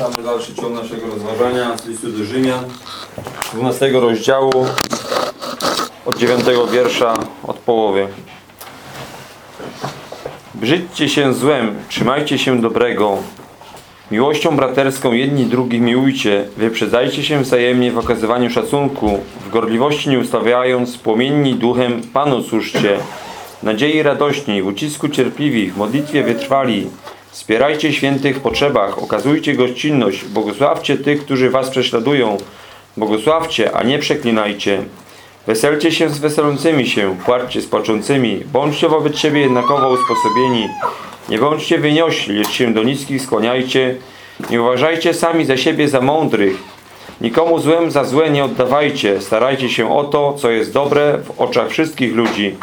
Czytamy dalszy ciąg naszego rozważania z listu do Rzymian, 12 rozdziału, od 9 wiersza, od połowy. Brzydźcie się złem, trzymajcie się dobrego. Miłością braterską jedni drugich miłujcie, wyprzedzajcie się wzajemnie w okazywaniu szacunku, w gorliwości nie ustawiając, płomienni duchem Panu służcie, nadziei radośni, w ucisku cierpliwi, w modlitwie wytrwali, wspierajcie świętych w potrzebach, okazujcie gościnność, błogosławcie tych, którzy was prześladują, błogosławcie, a nie przeklinajcie. Weselcie się z weselącymi się, płaczcie z płaczącymi, bądźcie wobec siebie jednakowo usposobieni. Nie bądźcie wyniośli, lecz się do niskich skłaniajcie. Nie uważajcie sami za siebie za mądrych. Nikomu złem za złe nie oddawajcie. Starajcie się o to, co jest dobre w oczach wszystkich ludzi.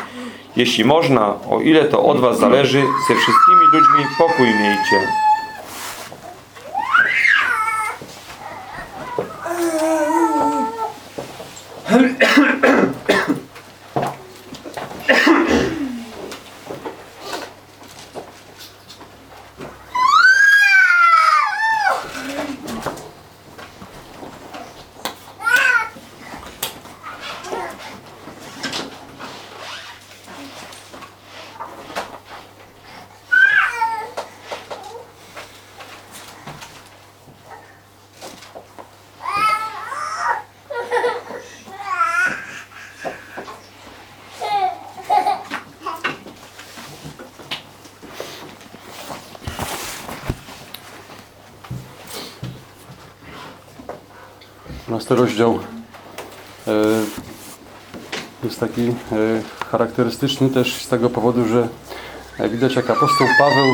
Jeśli można, o ile to od was zależy, ze wszystkimi ludźmi pokój miejcie. Następny rozdział e, jest taki e, charakterystyczny też z tego powodu, że e, widać jak apostoł Paweł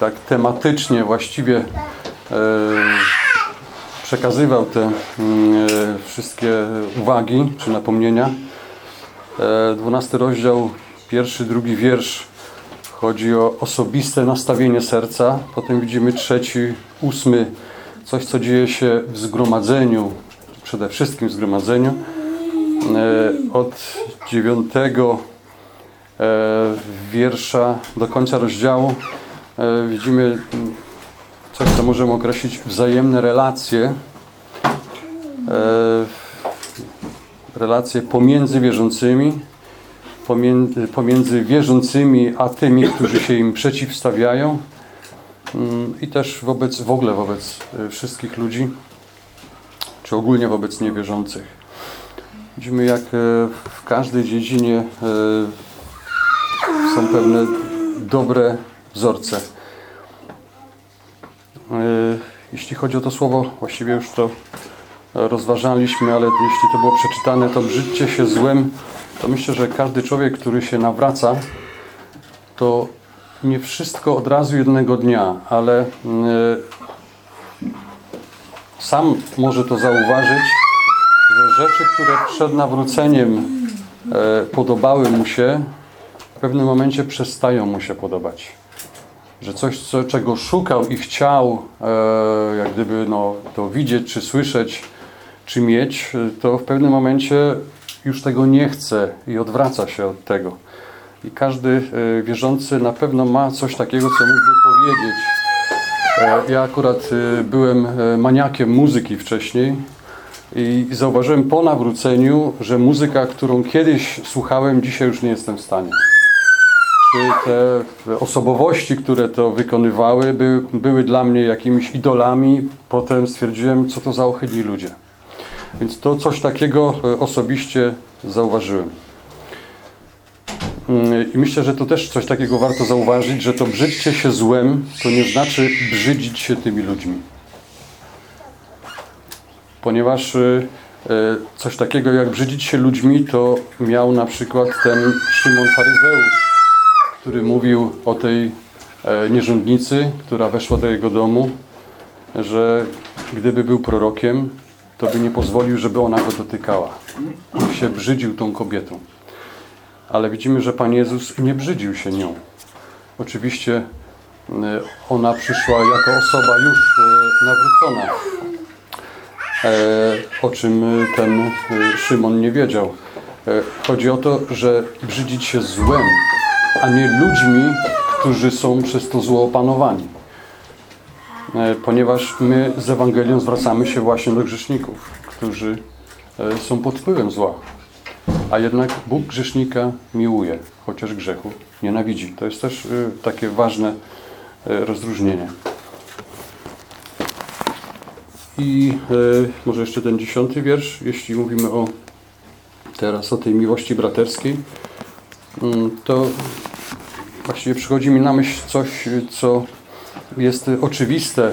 tak tematycznie właściwie przekazywał te mm, wszystkie uwagi czy napomnienia. E, 12 rozdział, pierwszy, drugi wiersz chodzi o osobiste nastawienie serca. Potem widzimy trzeci, ósmy, coś co dzieje się w zgromadzeniu, przede wszystkim w zgromadzeniu. E, Od dziewiątego e, wiersza do końca rozdziału e, widzimy coś, co możemy określić wzajemne relacje. Relacje pomiędzy wierzącymi, pomiędzy, wierzącymi a tymi, którzy się im przeciwstawiają i też wobec, w ogóle wobec y, wszystkich ludzi, czy ogólnie wobec niewierzących. Widzimy, jak y, w każdej dziedzinie y, są pewne dobre wzorce. Jeśli chodzi o to słowo, właściwie już to rozważaliśmy, ale jeśli to było przeczytane, to brzydźcie się złem, to myślę, że każdy człowiek, który się nawraca, to nie wszystko od razu jednego dnia, ale y, sam może to zauważyć, że rzeczy, które przed nawróceniem y, podobały mu się, w pewnym momencie przestają mu się podobać. Że coś, co, czego szukał i chciał, y, jak gdyby no, to widzieć, czy słyszeć, czy mieć, to w pewnym momencie już tego nie chce i odwraca się od tego. I każdy e, wierzący na pewno ma coś takiego, co mógłby powiedzieć. E, Ja akurat e, byłem maniakiem muzyki wcześniej i zauważyłem po nawróceniu, że muzyka, którą kiedyś słuchałem, dzisiaj już nie jestem w stanie. Czy te osobowości, które to wykonywały, by, były dla mnie jakimiś idolami. Potem stwierdziłem, co to za ohydni ludzie. Więc to coś takiego osobiście zauważyłem. I myślę, że to też coś takiego warto zauważyć, że to brzydźcie się złem, to nie znaczy brzydzić się tymi ludźmi. Ponieważ y, y, coś takiego jak brzydzić się ludźmi, to miał na przykład ten Szymon Faryzeusz, który mówił o tej e, nierządnicy, która weszła do jego domu, że gdyby był prorokiem, to by nie pozwolił, żeby ona go dotykała. Się brzydził tą kobietą ale widzimy, że Pan Jezus nie brzydził się nią. Oczywiście y, ona przyszła jako osoba już y, nawrócona, e, o czym ten Szymon nie wiedział. E, Chodzi o to, że brzydzić się złem, a nie ludźmi, którzy są przez to zło opanowani. e, ponieważ my z Ewangelią zwracamy się właśnie do grzeszników, którzy e, są pod wpływem zła. A jednak Bóg grzesznika miłuje, chociaż grzechu nienawidzi. To jest też e, takie ważne e, rozróżnienie. I e, może jeszcze ten dziesiąty wiersz, jeśli mówimy o teraz o tej miłości braterskiej, mm, to właściwie przychodzi mi na myśl coś, co jest oczywiste.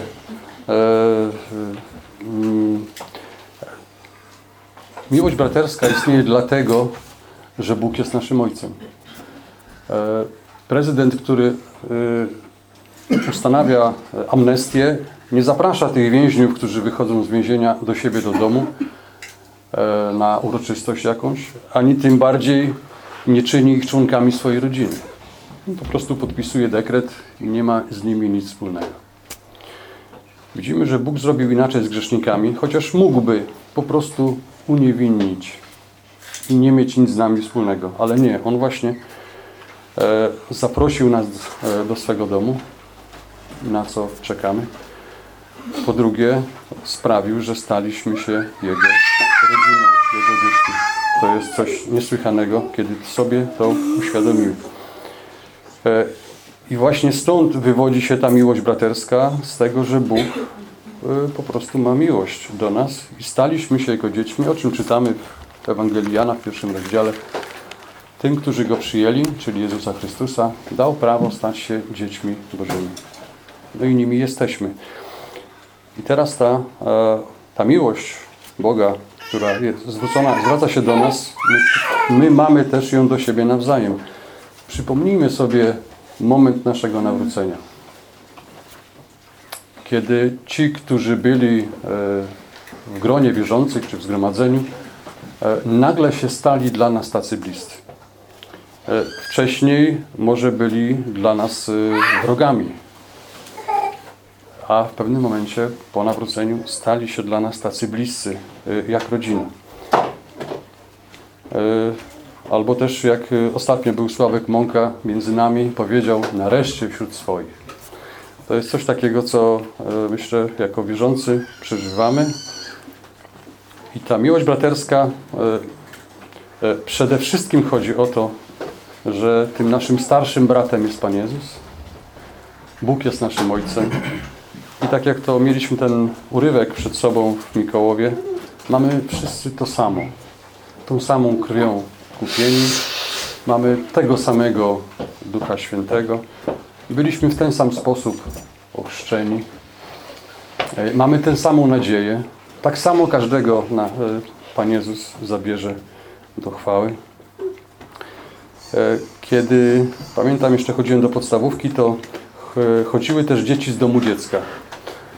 Miłość braterska istnieje dlatego, że Bóg jest naszym Ojcem. E, Prezydent, który e, ustanawia amnestię, nie zaprasza tych więźniów, którzy wychodzą z więzienia do siebie do domu e, na uroczystość jakąś, ani tym bardziej nie czyni ich członkami swojej rodziny. Po prostu podpisuje dekret i nie ma z nimi nic wspólnego. Widzimy, że Bóg zrobił inaczej z grzesznikami, chociaż mógłby po prostu uniewinnić i nie mieć nic z nami wspólnego, ale nie. On właśnie e, zaprosił nas e, do swego domu, na co czekamy. Po drugie, sprawił, że staliśmy się Jego rodziną, Jego dziećmi. To jest coś niesłychanego, kiedy sobie to uświadomił. E, I właśnie stąd wywodzi się ta miłość braterska, z tego, że Bóg po prostu ma miłość do nas i staliśmy się Jego dziećmi, o czym czytamy w Ewangelii Jana w pierwszym rozdziale. Tym, którzy Go przyjęli, czyli Jezusa Chrystusa, dał prawo stać się dziećmi Bożymi. No i nimi jesteśmy. I teraz ta, e, ta miłość Boga, która jest zwrócona, zwraca się do nas, my, my mamy też ją do siebie nawzajem. Przypomnijmy sobie moment naszego nawrócenia. Kiedy ci, którzy byli e, w gronie wierzących czy w zgromadzeniu, e, nagle się stali dla nas tacy bliscy. E, Wcześniej może byli dla nas wrogami, a w pewnym momencie po nawróceniu stali się dla nas tacy bliscy, jak rodzina. Albo też jak ostatnio był Sławek Mąka między nami, powiedział nareszcie wśród swoich. To jest coś takiego, co y, myślę jako wierzący przeżywamy. I ta miłość braterska y, y, przede wszystkim chodzi o to, że tym naszym starszym bratem jest Pan Jezus. Bóg jest naszym Ojcem. I tak jak to mieliśmy ten urywek przed sobą w Mikołowie, mamy wszyscy to samo. Tą samą krwią kupieni. Mamy tego samego Ducha Świętego. Byliśmy w ten sam sposób ochrzczeni. E, Mamy tę samą nadzieję. Tak samo każdego na, e, Pan Jezus zabierze do chwały. E, Kiedy, pamiętam jeszcze chodziłem do podstawówki, to ch- chodziły też dzieci z domu dziecka.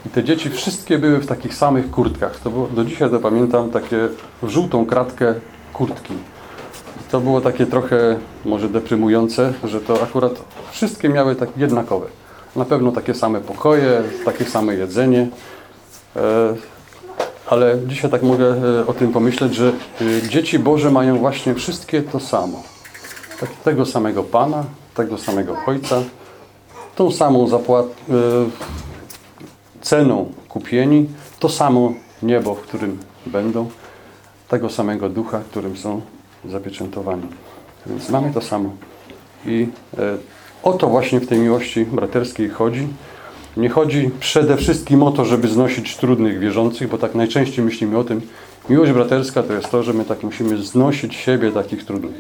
I te dzieci wszystkie były w takich samych kurtkach. To było, do dzisiaj to pamiętam, takie w żółtą kratkę kurtki. To było takie trochę może deprymujące, że to akurat wszystkie miały tak jednakowe. Na pewno takie same pokoje, takie same jedzenie. E, ale dzisiaj tak mogę e, o tym pomyśleć, że e, dzieci Boże mają właśnie wszystkie to samo. Tak, tego samego Pana, tego samego Ojca, tą samą zapłat, e, ceną kupieni, to samo niebo, w którym będą, tego samego ducha, którym są zapieczętowani. Więc mamy to samo. I e, o to właśnie w tej miłości braterskiej chodzi. Nie chodzi przede wszystkim o to, żeby znosić trudnych wierzących, bo tak najczęściej myślimy o tym. Miłość braterska to jest to, że my tak musimy znosić siebie takich trudnych.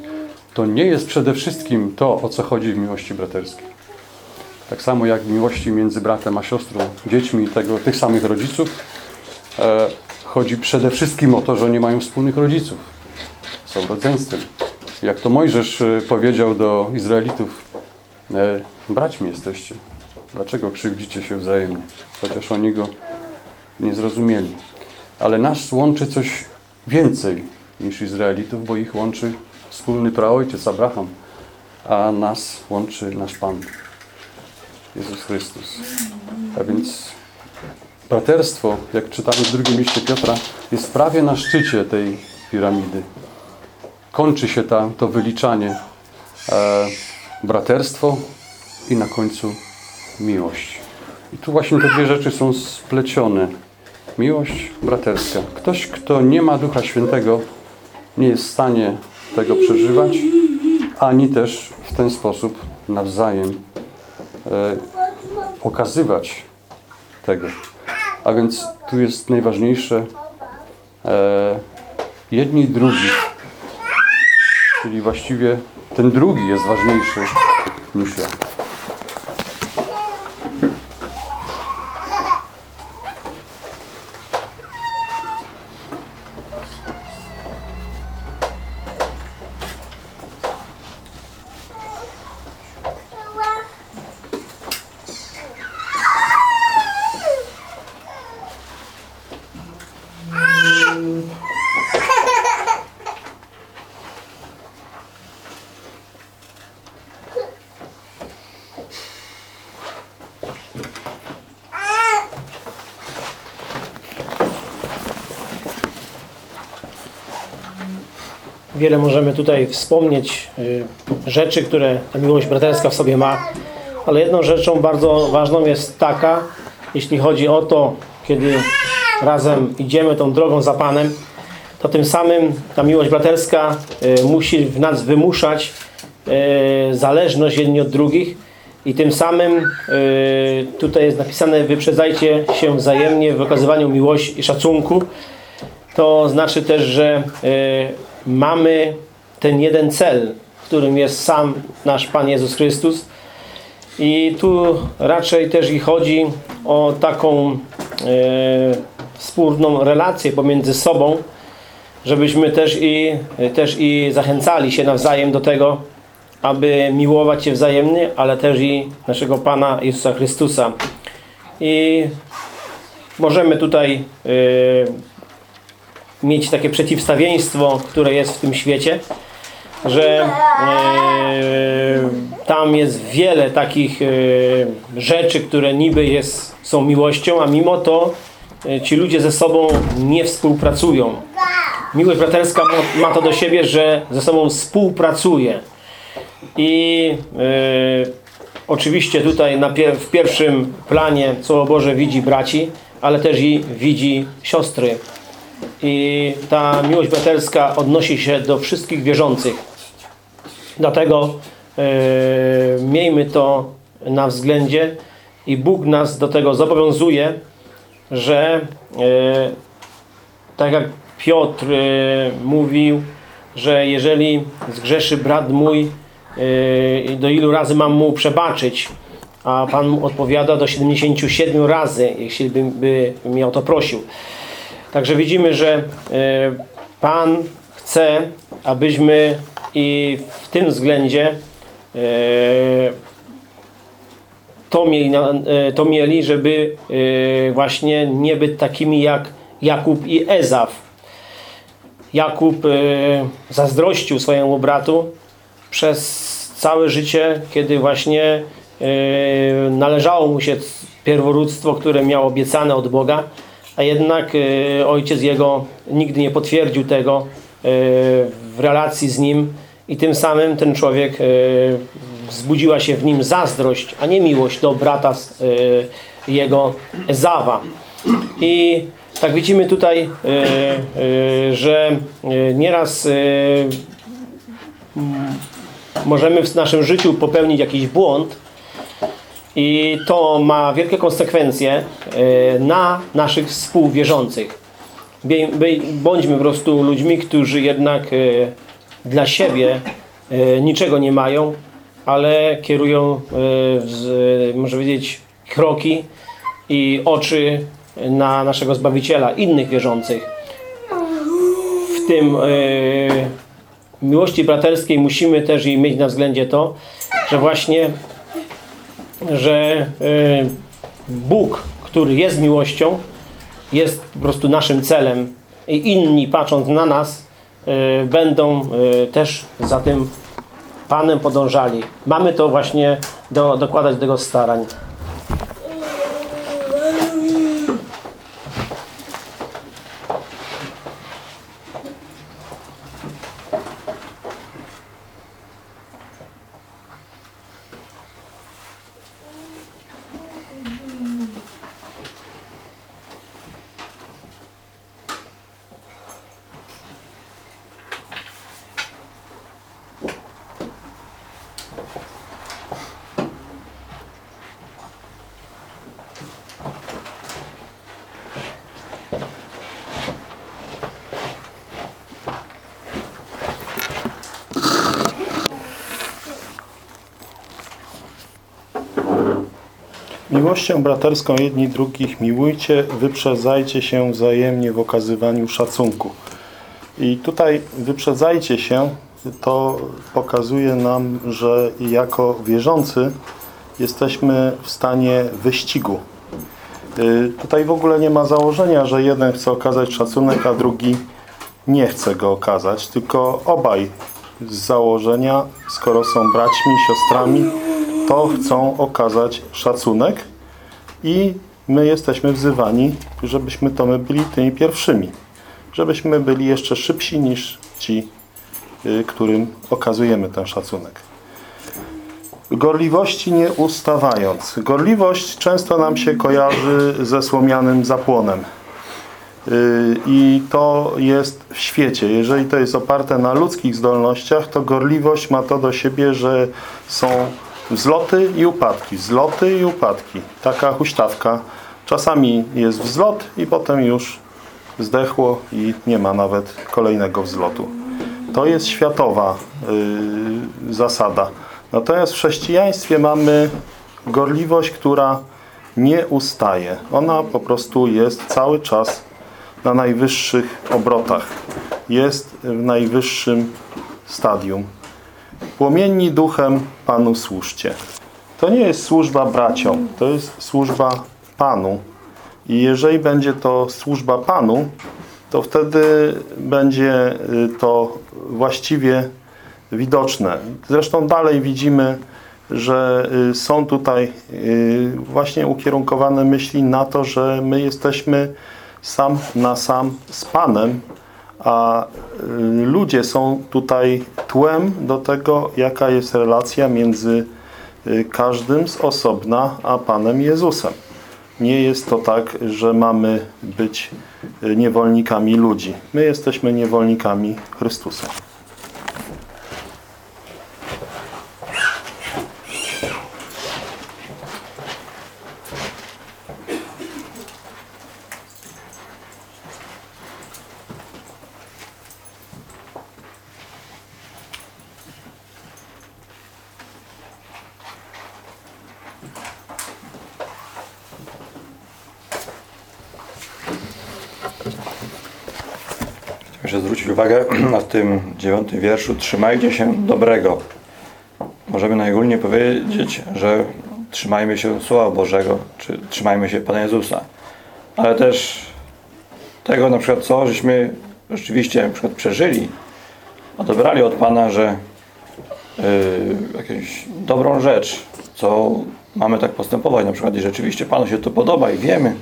To nie jest przede wszystkim to, o co chodzi w miłości braterskiej. Tak samo jak w miłości między bratem a siostrą, dziećmi tego, tych samych rodziców, e, chodzi przede wszystkim o to, że oni mają wspólnych rodziców. Są rodzeństwem. Jak to Mojżesz e, powiedział do Izraelitów, e, braćmi jesteście. Dlaczego krzywdzicie się wzajemnie? Chociaż oni go nie zrozumieli. Ale nas łączy coś więcej niż Izraelitów, bo ich łączy wspólny praojciec Abraham, a nas łączy nasz Pan. Jezus Chrystus. A więc braterstwo, jak czytamy w drugim liście Piotra, jest prawie na szczycie tej piramidy. Kończy się ta, to wyliczanie e, braterstwo i na końcu miłość. I tu właśnie te dwie rzeczy są splecione. Miłość braterska. Ktoś, kto nie ma Ducha Świętego, nie jest w stanie tego przeżywać, ani też w ten sposób nawzajem e, pokazywać tego. A więc tu jest najważniejsze e, jedni i drugi. Czyli właściwie ten drugi jest ważniejszy niż ja. Wiele możemy tutaj wspomnieć y, rzeczy, które ta miłość braterska w sobie ma, ale jedną rzeczą bardzo ważną jest taka, jeśli chodzi o to, kiedy razem idziemy tą drogą za Panem, to tym samym ta miłość braterska y, musi w nas wymuszać y, zależność jedni od drugich i tym samym tutaj jest napisane wyprzedzajcie się wzajemnie w okazywaniu miłości i szacunku. To znaczy też, że mamy ten jeden cel, którym jest sam nasz Pan Jezus Chrystus. I tu raczej też i chodzi o taką y, wspólną relację pomiędzy sobą, żebyśmy też i, też i zachęcali się nawzajem do tego, aby miłować się wzajemnie, ale też i naszego Pana Jezusa Chrystusa. I możemy tutaj y, mieć takie przeciwstawieństwo, które jest w tym świecie, że e, tam jest wiele takich e, rzeczy, które niby jest, są miłością, a mimo to e, ci ludzie ze sobą nie współpracują. Miłość braterska ma, ma to do siebie, że ze sobą współpracuje. I e, oczywiście tutaj na w pierwszym planie Słowo Boże widzi braci, ale też i widzi siostry. I ta miłość braterska odnosi się do wszystkich wierzących. Dlatego e, miejmy to na względzie i Bóg nas do tego zobowiązuje, że e, tak jak Piotr e, mówił, że jeżeli zgrzeszy brat mój, do ilu razy mam mu przebaczyć, a Pan mu odpowiada do 77 razy, jeśli by, by o to prosił. Także widzimy, że e, Pan chce, abyśmy i w tym względzie e, to mieli, e, to mieli, żeby właśnie nie być takimi jak Jakub i Ezaf. Jakub zazdrościł swojemu bratu przez całe życie, kiedy właśnie należało mu się pierworództwo, które miał obiecane od Boga, a jednak e, ojciec jego nigdy nie potwierdził tego e, w relacji z nim i tym samym ten człowiek e, wzbudziła się w nim zazdrość, a nie miłość do brata jego Ezawa. I tak widzimy tutaj, że nieraz możemy w naszym życiu popełnić jakiś błąd i to ma wielkie konsekwencje e, na naszych współwierzących. Bądźmy po prostu ludźmi, którzy jednak e, dla siebie e, niczego nie mają, ale kierują, można powiedzieć, kroki i oczy na naszego Zbawiciela, innych wierzących. W tym miłości braterskiej musimy też i mieć na względzie to, że właśnie że y, Bóg, który jest miłością, jest po prostu naszym celem i inni patrząc na nas y, będą y, też za tym Panem podążali. Mamy to właśnie do, dokładać do tego starań. Miłością braterską jedni drugich miłujcie, wyprzedzajcie się wzajemnie w okazywaniu szacunku. I tutaj wyprzedzajcie się, to pokazuje nam, że jako wierzący jesteśmy w stanie wyścigu. Y, Tutaj w ogóle nie ma założenia, że jeden chce okazać szacunek, a drugi nie chce go okazać, tylko obaj z założenia, skoro są braćmi, siostrami, to chcą okazać szacunek i my jesteśmy wzywani, żebyśmy to my byli tymi pierwszymi. Żebyśmy byli jeszcze szybsi niż ci, y, którym okazujemy ten szacunek. Gorliwości nie ustawając. Gorliwość często nam się kojarzy ze słomianym zapłonem. Yy, I to jest w świecie. Jeżeli to jest oparte na ludzkich zdolnościach, to gorliwość ma to do siebie, że są wzloty i upadki. Wzloty i upadki. Taka huśtawka. Czasami jest wzlot i potem już zdechło i nie ma nawet kolejnego wzlotu. To jest światowa yy, zasada. Natomiast w chrześcijaństwie mamy gorliwość, która nie ustaje. Ona po prostu jest cały czas na najwyższych obrotach. Jest w najwyższym stadium. Płomienni duchem Panu służcie. To nie jest służba braciom, to jest służba Panu. I jeżeli będzie to służba Panu, to wtedy będzie y, to właściwie widoczne. Zresztą dalej widzimy, że y, są tutaj y, właśnie ukierunkowane myśli na to, że my jesteśmy sam na sam z Panem, a y, ludzie są tutaj tłem do tego, jaka jest relacja między y, każdym z osobna a Panem Jezusem. Nie jest to tak, że mamy być y, niewolnikami ludzi. My jesteśmy niewolnikami Chrystusa. 9 wierszu, trzymajcie się dobrego. Możemy najogólniej powiedzieć, że trzymajmy się Słowa Bożego, czy trzymajmy się Pana Jezusa. Ale też tego na przykład, co żeśmy rzeczywiście na przykład przeżyli, odebrali od Pana, że yy, jakąś dobrą rzecz, co mamy tak postępować, na przykład i rzeczywiście Panu się to podoba i wiemy,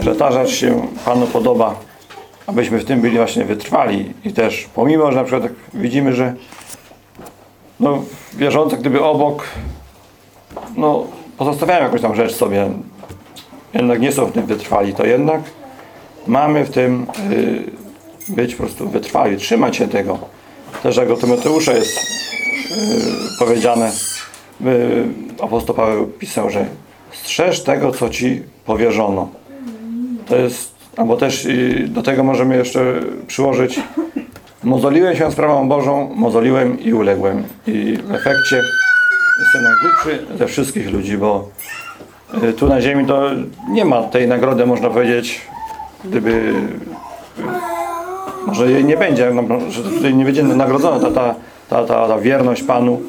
że ta rzecz się Panu podoba, abyśmy w tym byli właśnie wytrwali i też pomimo, że na przykład tak widzimy, że no, wierzący gdyby obok no, pozostawiają jakąś tam rzecz sobie jednak nie są w tym wytrwali, to jednak mamy w tym y, być po prostu wytrwali, trzymać się tego. Też jak do Tymoteusza jest y, powiedziane, y, apostoł Paweł pisał, że strzeż tego, co ci powierzono. To jest, albo też y, do tego możemy jeszcze przyłożyć mozoliłem się sprawą Bożą, mozoliłem i uległem. I w efekcie jestem najgłupszy ze wszystkich ludzi, bo y, tu na ziemi to nie ma tej nagrody, można powiedzieć, gdyby y, może jej nie będzie, no, że tutaj nie będzie nagrodzona ta, ta, ta, ta, ta wierność Panu,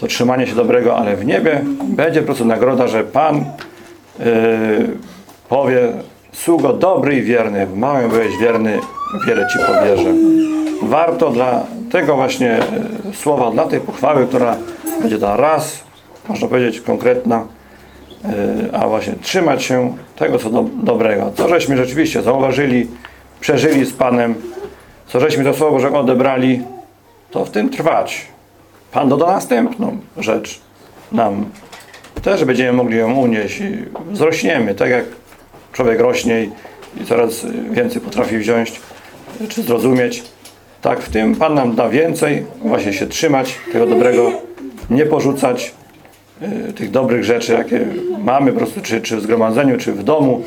to trzymanie się dobrego, ale w niebie będzie po prostu nagroda, że Pan yy, powie sługo dobry i wierny, w małym byłeś wierny, wiele Ci powierzę. Warto dla tego właśnie e, słowa, dla tej pochwały, która będzie ta raz, można powiedzieć konkretna, e, a właśnie trzymać się tego, co do, dobrego. Co żeśmy rzeczywiście zauważyli, przeżyli z Panem, co żeśmy to Słowo Bożego odebrali, to w tym trwać. Pan doda następną rzecz nam. Też będziemy mogli ją unieść i wzrośniemy, tak jak człowiek rośnie i, coraz więcej potrafi wziąć czy zrozumieć. Tak w tym Pan nam da więcej, właśnie się trzymać tego dobrego, nie porzucać y, tych dobrych rzeczy, jakie mamy po prostu, czy, czy w zgromadzeniu, czy w domu,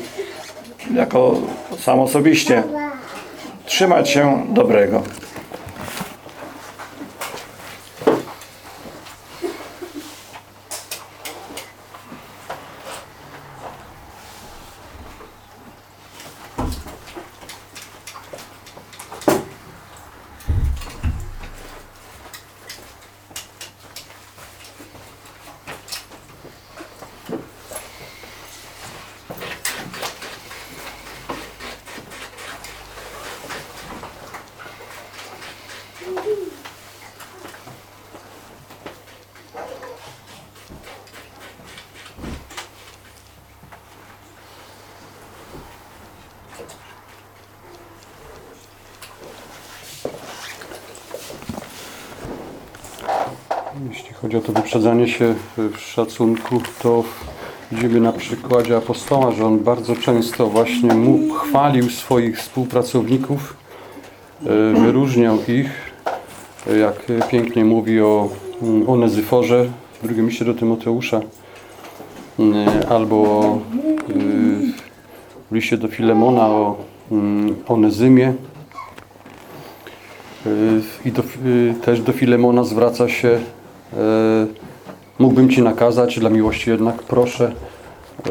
jako sam osobiście. Trzymać się dobrego. Jeśli chodzi o to wyprzedzanie się w szacunku, to widzimy na przykładzie apostoła, że on bardzo często właśnie mu chwalił swoich współpracowników, e, wyróżniał ich, e, jak pięknie mówi o mm, Onezyforze w drugim liście do Tymoteusza, e, albo e, w liście do Filemona o mm, Onezymie. I do, też do Filemona zwraca się mógłbym Ci nakazać, dla miłości jednak proszę. Y,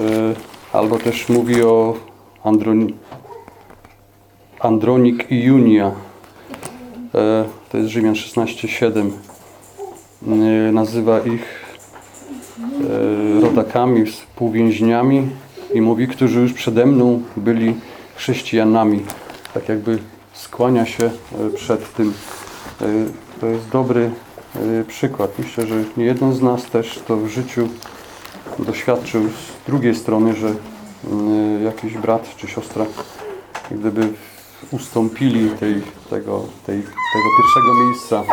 Albo też mówi o Andron, Andronik i Junia. Y, To jest Rzymian 16,7. Y, Nazywa ich rodakami, współwięźniami i mówi, którzy już przede mną byli chrześcijanami. Tak jakby skłania się e, przed tym. E, To jest dobry e, przykład. Myślę, że nie jeden z nas też to w życiu doświadczył z drugiej strony, że mm, jakiś brat czy siostra gdyby ustąpili tej, tego, tej, tego pierwszego miejsca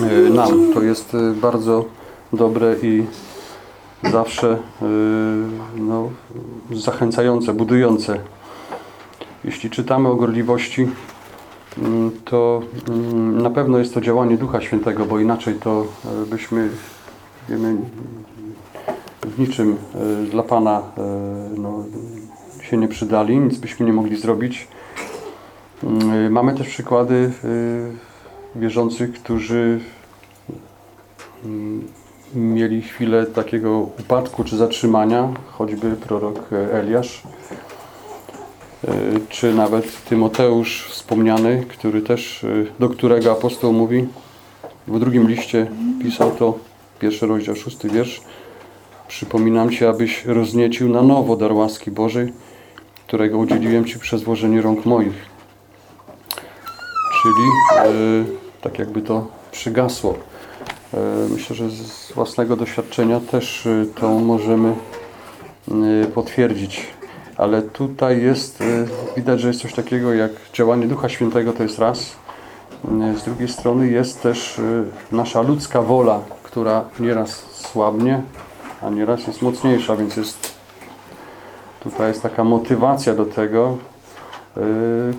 e, nam. To jest bardzo dobre i zawsze no, zachęcające, budujące. Jeśli czytamy o gorliwości, to mm, na pewno jest to działanie Ducha Świętego, bo inaczej to e, byśmy wiemy, w niczym e, dla Pana e, no, się nie przydali, nic byśmy nie mogli zrobić. Mm, Mamy też przykłady wierzących, którzy mm, mieli chwilę takiego upadku czy zatrzymania, choćby prorok Eliasz, czy nawet Tymoteusz wspomniany, który też, e, do którego apostoł mówi, w drugim liście pisał to, pierwszy rozdział, szósty wiersz, Przypominam Ci, abyś rozniecił na nowo dar łaski Bożej, którego udzieliłem Ci przez włożenie rąk moich. Czyli e, tak jakby to przygasło. E, myślę, że z własnego doświadczenia też e, to możemy e, potwierdzić. Ale tutaj jest, e, widać, że jest coś takiego jak działanie Ducha Świętego, to jest raz. E, Z drugiej strony jest też e, nasza ludzka wola, która nieraz słabnie, a nieraz jest mocniejsza, więc jest tutaj jest taka motywacja do tego.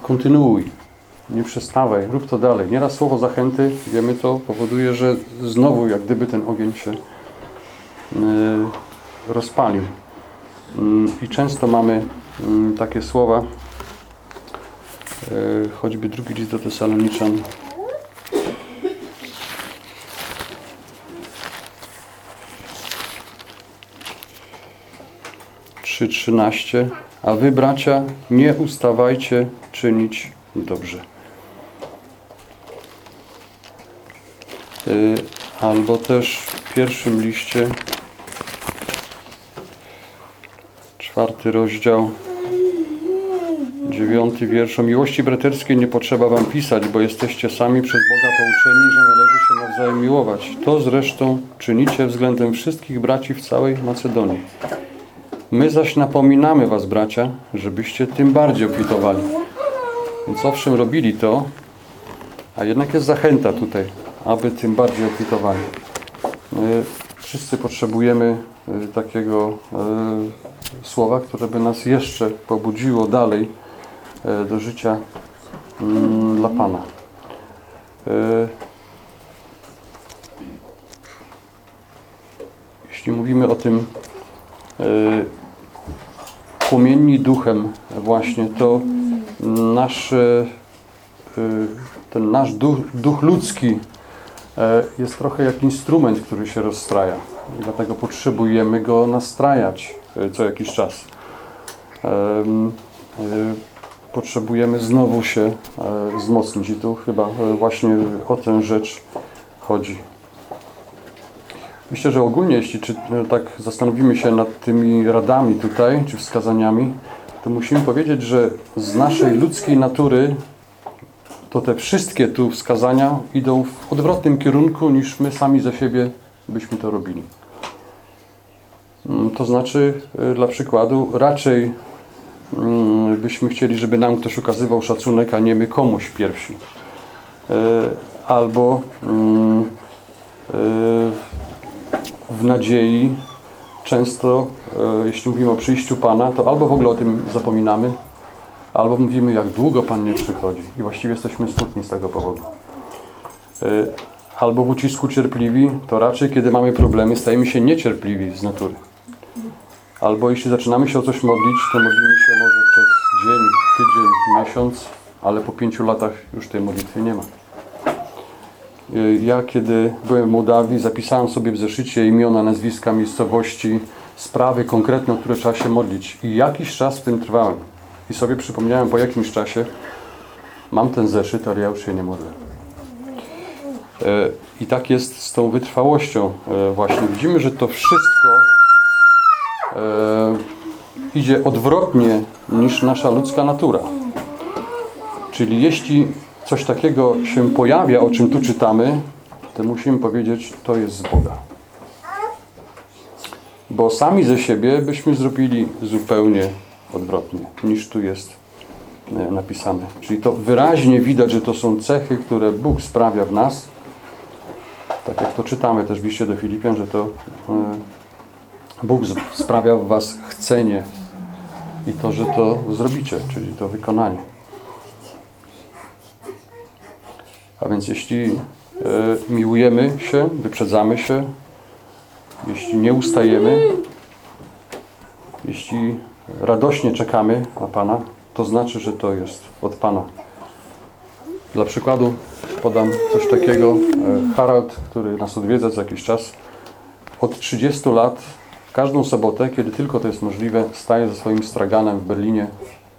Kontynuuj, nie przestawaj, rób to dalej. Nieraz słowo zachęty, wiemy to, powoduje, że znowu jak gdyby ten ogień się rozpalił. Yy, I często mamy yy, takie słowa, yy, choćby drugi list do Tesaloniczan, 3:13 A wy bracia nie ustawajcie czynić dobrze. Y, Albo też w pierwszym liście czwarty rozdział dziewiąty wiersz o miłości braterskiej nie potrzeba wam pisać, bo jesteście sami przez Boga pouczeni, że należy się nawzajem miłować. To zresztą czynicie względem wszystkich braci w całej Macedonii. My zaś napominamy was, bracia, żebyście tym bardziej obfitowali. Więc owszem, robili to, a jednak jest zachęta tutaj, aby tym bardziej obfitowali. My wszyscy potrzebujemy takiego y, słowa, które by nas jeszcze pobudziło dalej y, do życia mm, dla Pana. Y, Jeśli mówimy o tym y, płomienni duchem właśnie, to nasz, ten nasz duch, duch ludzki jest trochę jak instrument, który się rozstraja. Dlatego potrzebujemy go nastrajać e, co jakiś czas. Em, potrzebujemy znowu się e, wzmocnić i tu chyba e, właśnie o tę rzecz chodzi. Myślę, że ogólnie, jeśli czy, e, tak zastanowimy się nad tymi radami tutaj, czy wskazaniami, to musimy powiedzieć, że z naszej ludzkiej natury to te wszystkie tu wskazania idą w odwrotnym kierunku niż my sami ze siebie byśmy to robili. Mm, To znaczy, y, dla przykładu, raczej mm, byśmy chcieli, żeby nam ktoś okazywał szacunek, a nie my komuś pierwsi. Y, Albo mm, y, w nadziei często, y, jeśli mówimy o przyjściu Pana, to albo w ogóle o tym zapominamy, albo mówimy, jak długo Pan nie przychodzi i właściwie jesteśmy smutni z tego powodu. Albo w ucisku cierpliwi, to raczej kiedy mamy problemy, stajemy się niecierpliwi z natury. Albo jeśli zaczynamy się o coś modlić, to modlimy się może przez dzień, tydzień, miesiąc, ale po pięciu latach już tej modlitwy nie ma. Y, Ja kiedy byłem w Mołdawii, zapisałem sobie w zeszycie imiona, nazwiska, miejscowości, sprawy konkretne, o które trzeba się modlić. I jakiś czas w tym trwałem. I sobie przypomniałem po jakimś czasie, mam ten zeszyt, ale ja już się nie modlę. E, I tak jest z tą wytrwałością e, właśnie. Widzimy, że to wszystko e, idzie odwrotnie niż nasza ludzka natura. Czyli jeśli coś takiego się pojawia, o czym tu czytamy, to musimy powiedzieć, to jest z Boga. Bo sami ze siebie byśmy zrobili zupełnie odwrotnie niż tu jest napisane. Czyli to wyraźnie widać, że to są cechy, które Bóg sprawia w nas. Tak jak to czytamy też w liście do Filipian, że to e, Bóg sprawia w was chcenie i to, że to zrobicie, czyli to wykonanie. A więc jeśli e, miłujemy się, wyprzedzamy się, jeśli nie ustajemy, jeśli radośnie czekamy na Pana, to znaczy, że to jest od Pana. Dla przykładu podam coś takiego. E, Harald, który nas odwiedza co jakiś czas, od 30 lat, każdą sobotę, kiedy tylko to jest możliwe, staje ze swoim straganem w Berlinie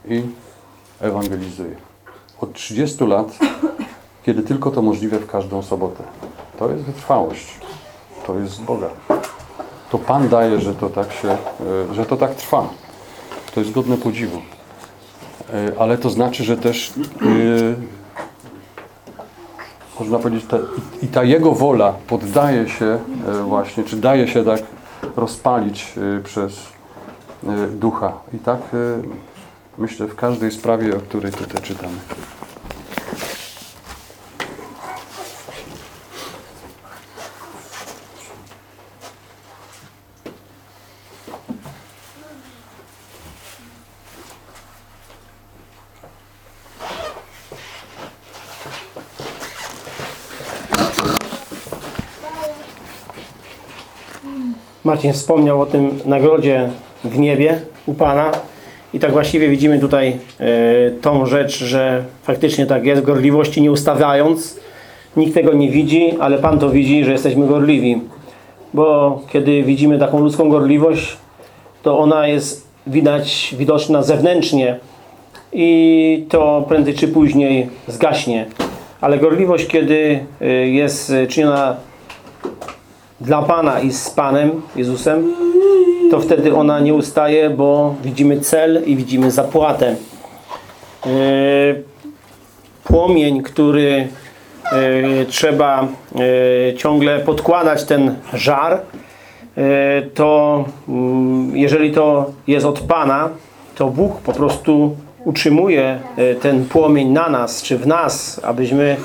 i ewangelizuje. Od 30 lat, kiedy tylko to możliwe w każdą sobotę. To jest wytrwałość. To jest z Boga. To Pan daje, że to tak się, e, że to tak trwa. To jest godne podziwu. E, Ale to znaczy, że też można powiedzieć, ta, i- ta Jego wola poddaje się e, właśnie, czy daje się tak rozpalić e, przez e, Ducha. I tak myślę w każdej sprawie, o której tutaj czytamy. Marcin wspomniał o tym nagrodzie w niebie u Pana i tak właściwie widzimy tutaj e, tą rzecz, że faktycznie tak jest, gorliwości nie ustawiając. Nikt tego nie widzi, ale Pan to widzi, że jesteśmy gorliwi. Bo kiedy widzimy taką ludzką gorliwość, to ona jest widać, widoczna zewnętrznie i to prędzej czy później zgaśnie. Ale gorliwość, kiedy e, jest czyniona dla Pana i z Panem Jezusem, to wtedy ona nie ustaje, bo widzimy cel i widzimy zapłatę. Yy, Płomień, który yy, trzeba yy, ciągle podkładać ten żar, to mm, jeżeli to jest od Pana, to Bóg po prostu utrzymuje ten płomień na nas, czy w nas, abyśmy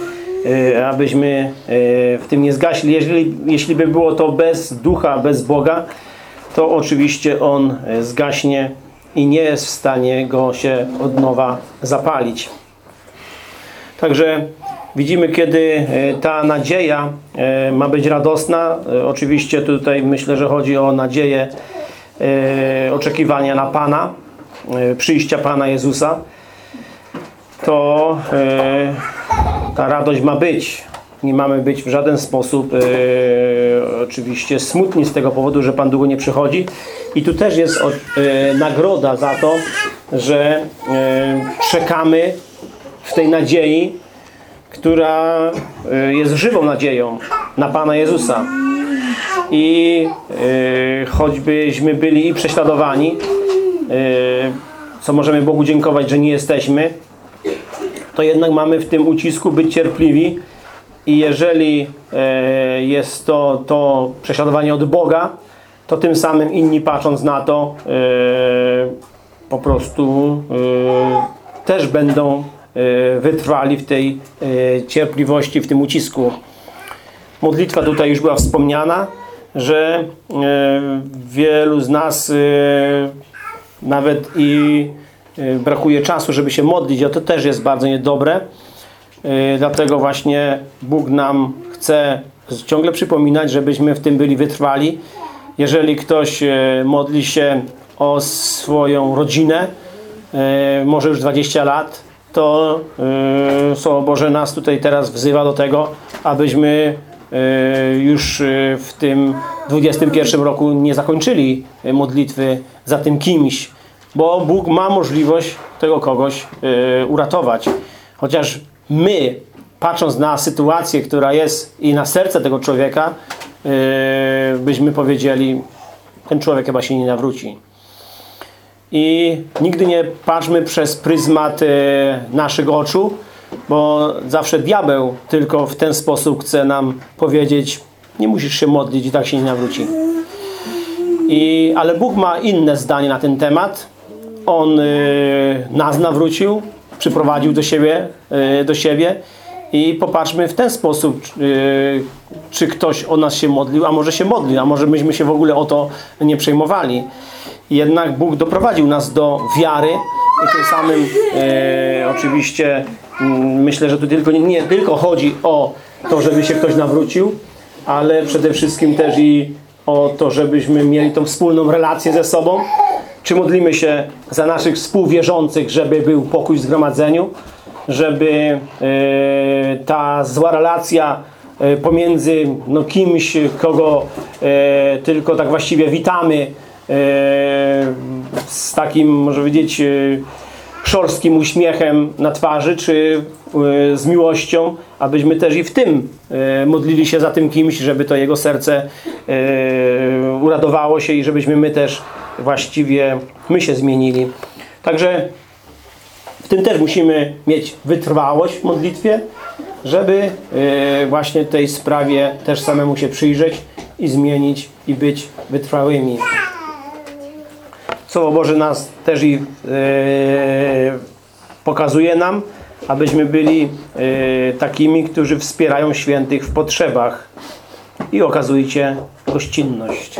abyśmy y, w tym nie zgaśli. Jeżeli, jeśli by było to bez ducha, bez Boga, to oczywiście on y, zgaśnie i nie jest w stanie go się od nowa zapalić. Także widzimy, kiedy ta nadzieja ma być radosna. Oczywiście tutaj myślę, że chodzi o nadzieję oczekiwania na Pana, przyjścia Pana Jezusa. To ta radość ma być. Nie mamy być w żaden sposób e, oczywiście smutni z tego powodu, że Pan długo nie przychodzi. I tu też jest e, nagroda za to, że e, czekamy w tej nadziei, która jest żywą nadzieją na Pana Jezusa. I choćbyśmy byli i prześladowani, co możemy Bogu dziękować, że nie jesteśmy, to jednak mamy w tym ucisku być cierpliwi i jeżeli e, jest to, to prześladowanie od Boga, to tym samym inni patrząc na to e, po prostu e, też będą wytrwali w tej cierpliwości, w tym ucisku. Modlitwa tutaj już była wspomniana, że wielu z nas nawet i brakuje czasu, żeby się modlić, a to też jest bardzo niedobre. E, Dlatego właśnie Bóg nam chce ciągle przypominać, żebyśmy w tym byli wytrwali. Jeżeli ktoś e, modli się o swoją rodzinę, e, może już 20 lat, to e, Słowo Boże nas tutaj teraz wzywa do tego, abyśmy e, już e, w tym 21 roku nie zakończyli e, modlitwy za tym kimś, bo Bóg ma możliwość tego kogoś e, uratować. Chociaż my, patrząc na sytuację, która jest i na serce tego człowieka, e, byśmy powiedzieli, ten człowiek chyba się nie nawróci. I nigdy nie patrzmy przez pryzmat e, naszych oczu, bo zawsze diabeł tylko w ten sposób chce nam powiedzieć, nie musisz się modlić i tak się nie nawróci. I, ale Bóg ma inne zdanie na ten temat. On y, nas nawrócił, przyprowadził do siebie, y, do siebie i popatrzmy w ten sposób, y, czy ktoś o nas się modlił, a może się modlił, a może myśmy się w ogóle o to nie przejmowali. Jednak Bóg doprowadził nas do wiary i tym samym oczywiście mm, myślę, że tu tylko, nie tylko chodzi o to, żeby się ktoś nawrócił, ale przede wszystkim też i o to, żebyśmy mieli tą wspólną relację ze sobą. Czy modlimy się za naszych współwierzących, żeby był pokój w zgromadzeniu, żeby e, ta zła relacja e, pomiędzy no, kimś, kogo e, tylko tak właściwie witamy, z takim, może powiedzieć, szorstkim uśmiechem na twarzy, czy z miłością, abyśmy też i w tym modlili się za tym kimś, żeby to jego serce uradowało się i żebyśmy my też właściwie my się zmienili. Także w tym też musimy mieć wytrwałość w modlitwie, żeby e, właśnie tej sprawie też samemu się przyjrzeć i zmienić i być wytrwałymi. Słowo Boże nas też i e, pokazuje nam, abyśmy byli e, takimi, którzy wspierają świętych w potrzebach i okazujcie gościnność.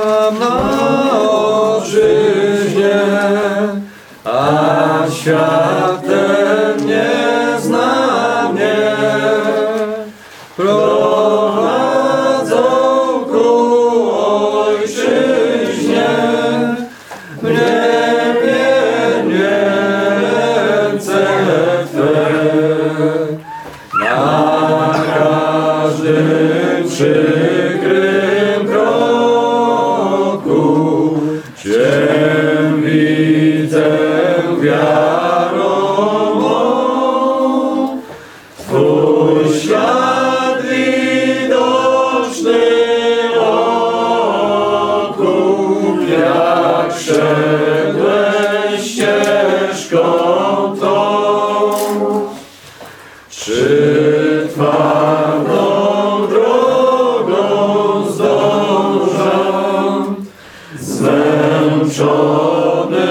Zniszczony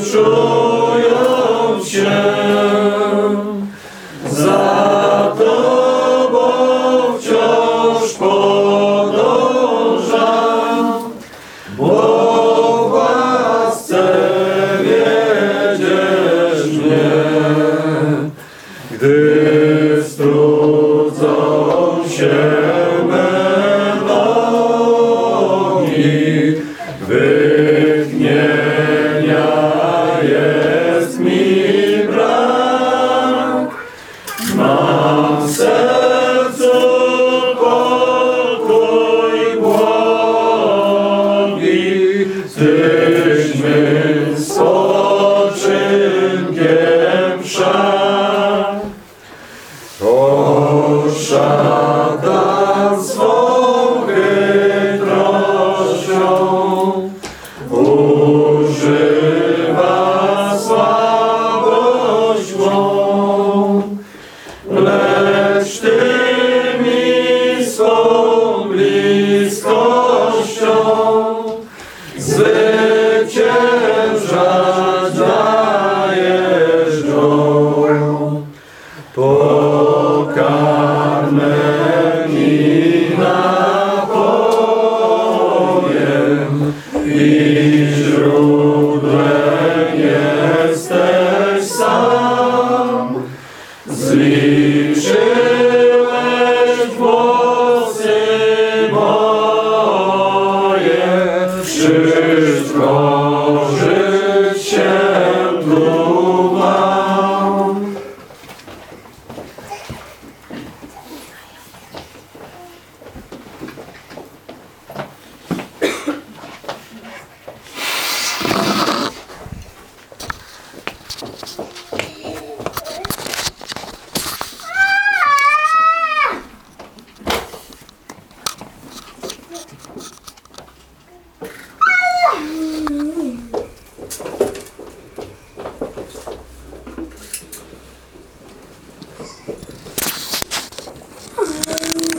przód.